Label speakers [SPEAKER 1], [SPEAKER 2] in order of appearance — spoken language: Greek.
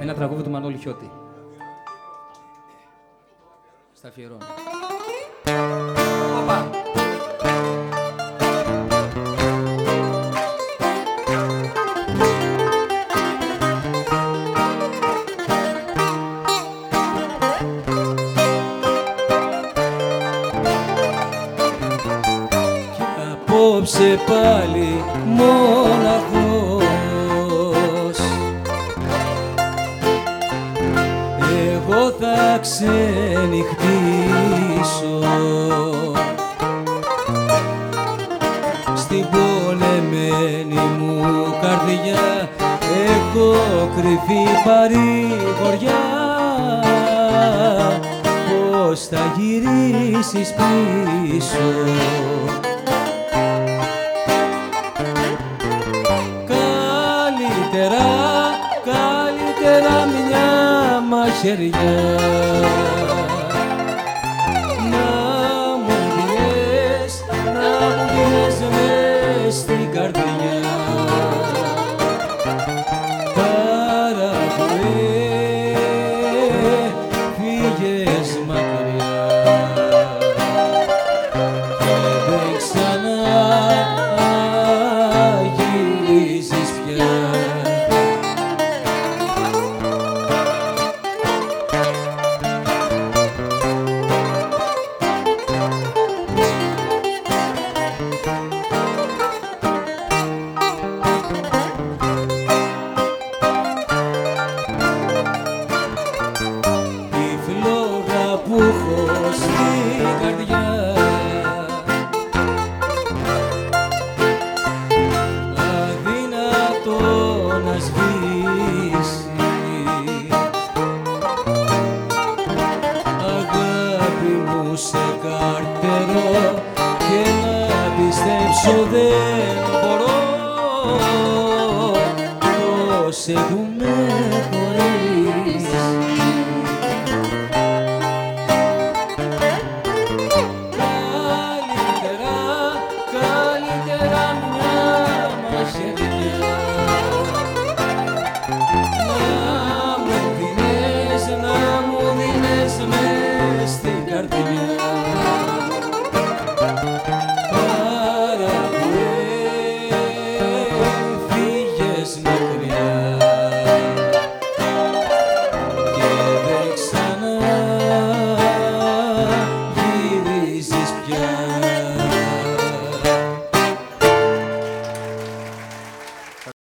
[SPEAKER 1] Ένα τραγούδι του Μανώλη Χιώτη. Στα αφιερώνω.
[SPEAKER 2] Απόψε πάλι μοναχός. Εγώ θα ξενυχτήσω στην πολεμένη μου καρδιά. Έχω κρυφή παρηγοριά. Πως θα γυρίσεις πίσω; Καλύτερα, καλύτερα μια μαχαιριά. Να μου δίνες, να μου δίνες μες στην καρδιά. Πάρα σε καρτερώ και να πιστέψω δεν μπορώ. Πως έχουμε χωρίσει